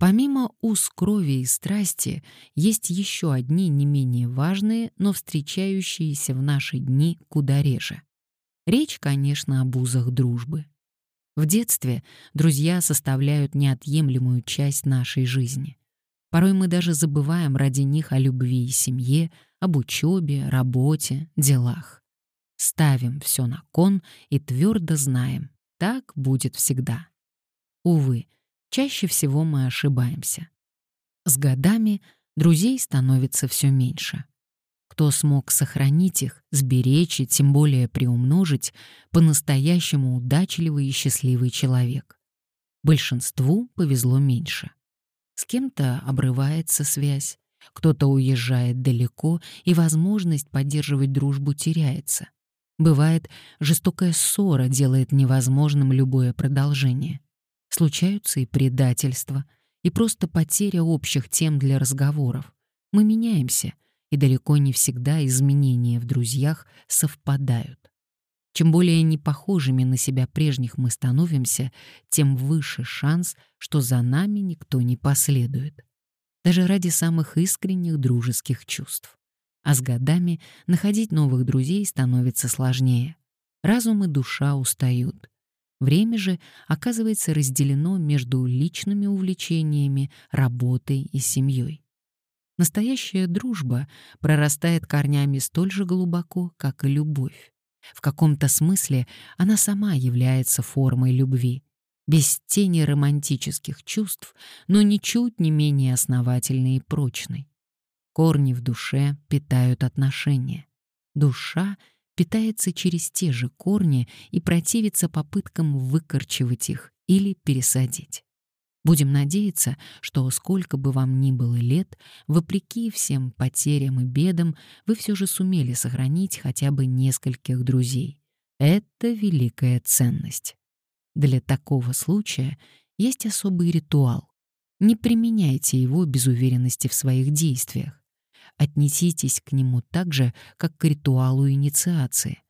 Помимо уз крови и страсти, есть еще одни не менее важные, но встречающиеся в наши дни куда реже. Речь, конечно, об узах дружбы. В детстве друзья составляют неотъемлемую часть нашей жизни. Порой мы даже забываем ради них о любви и семье, об учебе, работе, делах. Ставим все на кон и твердо знаем, так будет всегда. Увы, чаще всего мы ошибаемся. С годами друзей становится все меньше. Кто смог сохранить их, сберечь и тем более приумножить, по-настоящему удачливый и счастливый человек. Большинству повезло меньше. С кем-то обрывается связь, кто-то уезжает далеко, и возможность поддерживать дружбу теряется. Бывает, жестокая ссора делает невозможным любое продолжение. Случаются и предательства, и просто потеря общих тем для разговоров. Мы меняемся, и далеко не всегда изменения в друзьях совпадают. Чем более непохожими на себя прежних мы становимся, тем выше шанс, что за нами никто не последует. Даже ради самых искренних дружеских чувств. А с годами находить новых друзей становится сложнее. Разум и душа устают. Время же оказывается разделено между личными увлечениями, работой и семьей. Настоящая дружба прорастает корнями столь же глубоко, как и любовь. В каком-то смысле она сама является формой любви, без тени романтических чувств, но ничуть не менее основательной и прочной. Корни в душе питают отношения. Душа питается через те же корни и противится попыткам выкорчевать их или пересадить. Будем надеяться, что сколько бы вам ни было лет, вопреки всем потерям и бедам, вы все же сумели сохранить хотя бы нескольких друзей. Это великая ценность. Для такого случая есть особый ритуал. Не применяйте его без уверенности в своих действиях. Отнеситесь к нему так же, как к ритуалу инициации,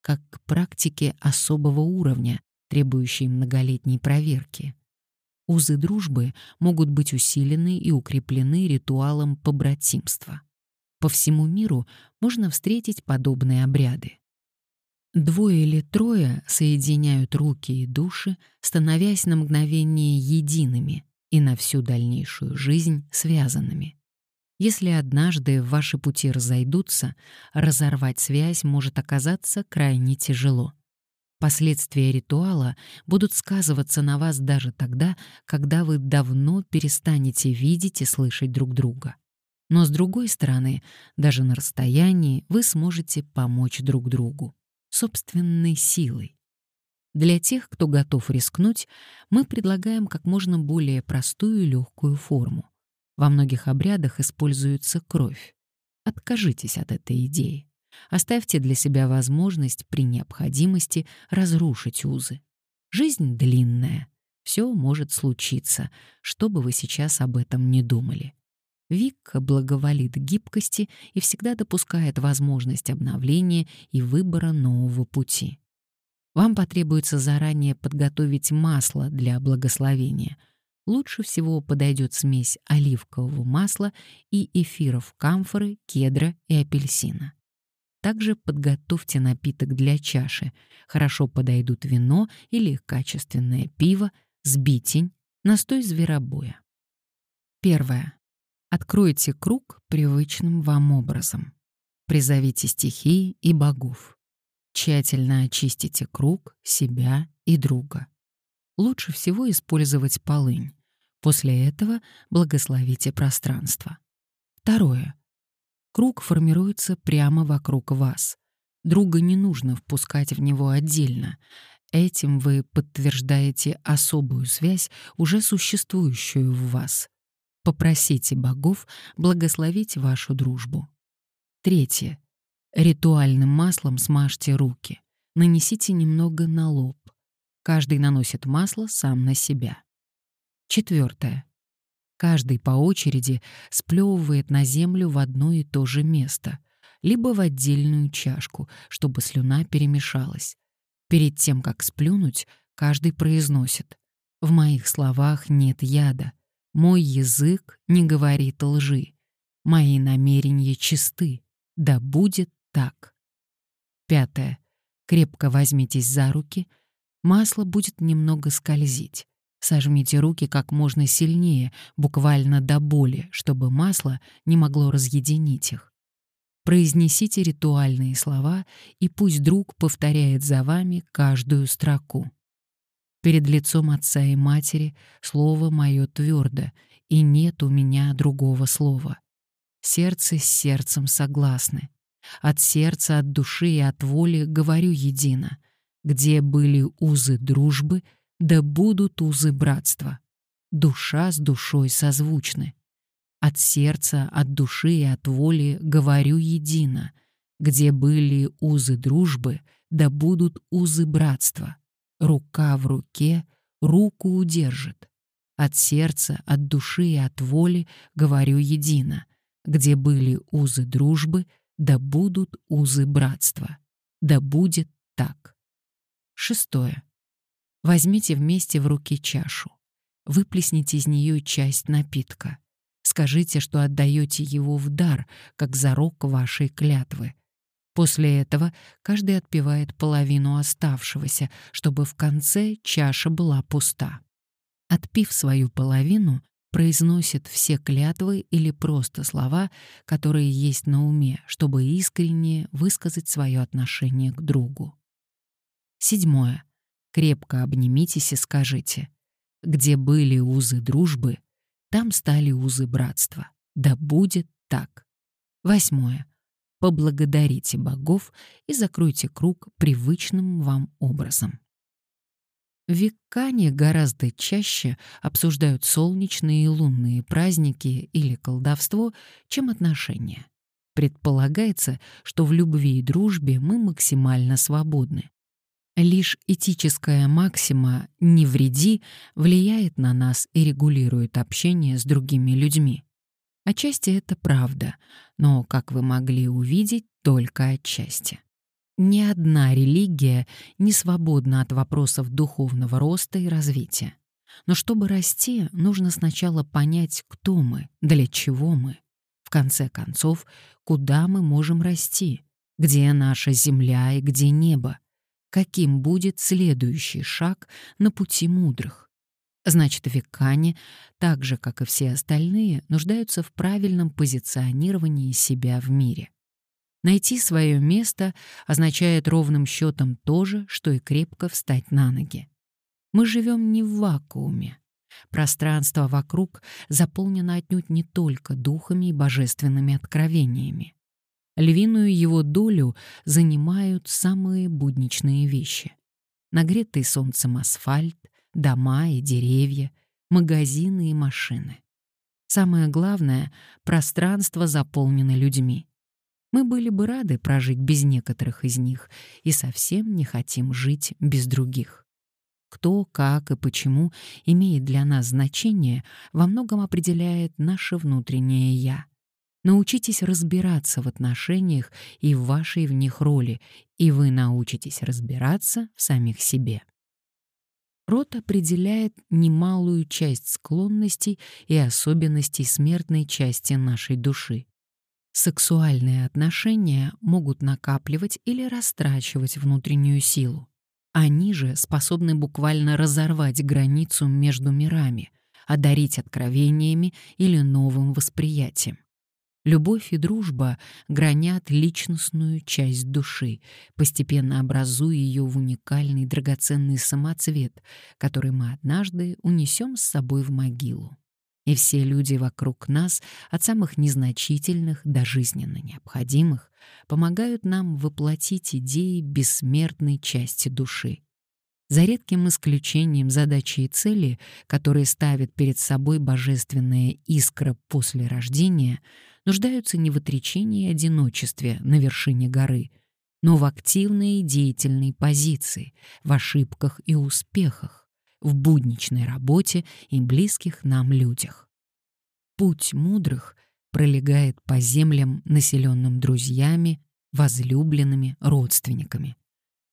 как к практике особого уровня, требующей многолетней проверки. Узы дружбы могут быть усилены и укреплены ритуалом побратимства. По всему миру можно встретить подобные обряды. Двое или трое соединяют руки и души, становясь на мгновение едиными и на всю дальнейшую жизнь связанными. Если однажды ваши пути разойдутся, разорвать связь может оказаться крайне тяжело. Последствия ритуала будут сказываться на вас даже тогда, когда вы давно перестанете видеть и слышать друг друга. Но с другой стороны, даже на расстоянии вы сможете помочь друг другу собственной силой. Для тех, кто готов рискнуть, мы предлагаем как можно более простую и легкую форму. Во многих обрядах используется кровь. Откажитесь от этой идеи. Оставьте для себя возможность при необходимости разрушить узы. Жизнь длинная. Все может случиться, что бы вы сейчас об этом не думали. Вика благоволит гибкости и всегда допускает возможность обновления и выбора нового пути. Вам потребуется заранее подготовить масло для благословения. Лучше всего подойдет смесь оливкового масла и эфиров камфоры, кедра и апельсина. Также подготовьте напиток для чаши. Хорошо подойдут вино или качественное пиво, сбитень, настой зверобоя. Первое. Откройте круг привычным вам образом. Призовите стихии и богов. Тщательно очистите круг, себя и друга. Лучше всего использовать полынь. После этого благословите пространство. Второе. Круг формируется прямо вокруг вас. Друга не нужно впускать в него отдельно. Этим вы подтверждаете особую связь, уже существующую в вас. Попросите богов благословить вашу дружбу. Третье. Ритуальным маслом смажьте руки. Нанесите немного на лоб. Каждый наносит масло сам на себя. Четвертое. Каждый по очереди сплевывает на землю в одно и то же место, либо в отдельную чашку, чтобы слюна перемешалась. Перед тем, как сплюнуть, каждый произносит «В моих словах нет яда. Мой язык не говорит лжи. Мои намерения чисты. Да будет так. Пятое. Крепко возьмитесь за руки. Масло будет немного скользить. Сожмите руки как можно сильнее, буквально до боли, чтобы масло не могло разъединить их. Произнесите ритуальные слова, и пусть друг повторяет за вами каждую строку. Перед лицом отца и матери слово мое твердо, и нет у меня другого слова. Сердце с сердцем согласны. От сердца, от души и от воли говорю едино. Где были узы дружбы, да будут узы братства. Душа с душой созвучны. От сердца, от души и от воли говорю едино. Где были узы дружбы, да будут узы братства. Рука в руке руку удержит. От сердца, от души и от воли говорю едино. Где были узы дружбы, да будут узы братства. Да будет. Шестое. Возьмите вместе в руки чашу. Выплесните из нее часть напитка. Скажите, что отдаете его в дар, как зарок вашей клятвы. После этого каждый отпивает половину оставшегося, чтобы в конце чаша была пуста. Отпив свою половину, произносит все клятвы или просто слова, которые есть на уме, чтобы искренне высказать свое отношение к другу. Седьмое. Крепко обнимитесь и скажите, где были узы дружбы, там стали узы братства. Да будет так. Восьмое. Поблагодарите богов и закройте круг привычным вам образом. В гораздо чаще обсуждают солнечные и лунные праздники или колдовство, чем отношения. Предполагается, что в любви и дружбе мы максимально свободны. Лишь этическая максима «не вреди» влияет на нас и регулирует общение с другими людьми. Отчасти это правда, но, как вы могли увидеть, только отчасти. Ни одна религия не свободна от вопросов духовного роста и развития. Но чтобы расти, нужно сначала понять, кто мы, для чего мы. В конце концов, куда мы можем расти, где наша земля и где небо, каким будет следующий шаг на пути мудрых. Значит, векане, так же, как и все остальные, нуждаются в правильном позиционировании себя в мире. Найти свое место означает ровным счетом то же, что и крепко встать на ноги. Мы живем не в вакууме. Пространство вокруг заполнено отнюдь не только духами и божественными откровениями. Львиную его долю занимают самые будничные вещи. Нагретый солнцем асфальт, дома и деревья, магазины и машины. Самое главное — пространство заполнено людьми. Мы были бы рады прожить без некоторых из них и совсем не хотим жить без других. Кто, как и почему имеет для нас значение, во многом определяет наше внутреннее «я». Научитесь разбираться в отношениях и в вашей в них роли, и вы научитесь разбираться в самих себе. Род определяет немалую часть склонностей и особенностей смертной части нашей души. Сексуальные отношения могут накапливать или растрачивать внутреннюю силу. Они же способны буквально разорвать границу между мирами, одарить откровениями или новым восприятием. Любовь и дружба гранят личностную часть души, постепенно образуя ее в уникальный драгоценный самоцвет, который мы однажды унесем с собой в могилу. И все люди вокруг нас, от самых незначительных до жизненно необходимых, помогают нам воплотить идеи бессмертной части души. За редким исключением задачи и цели, которые ставит перед собой божественная искра после рождения — нуждаются не в отречении и одиночестве на вершине горы, но в активной и деятельной позиции, в ошибках и успехах, в будничной работе и близких нам людях. Путь мудрых пролегает по землям, населенным друзьями, возлюбленными, родственниками.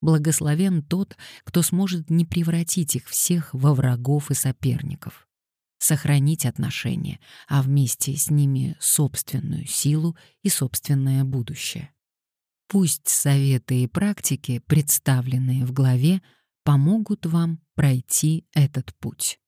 Благословен тот, кто сможет не превратить их всех во врагов и соперников. Сохранить отношения, а вместе с ними собственную силу и собственное будущее. Пусть советы и практики, представленные в главе, помогут вам пройти этот путь.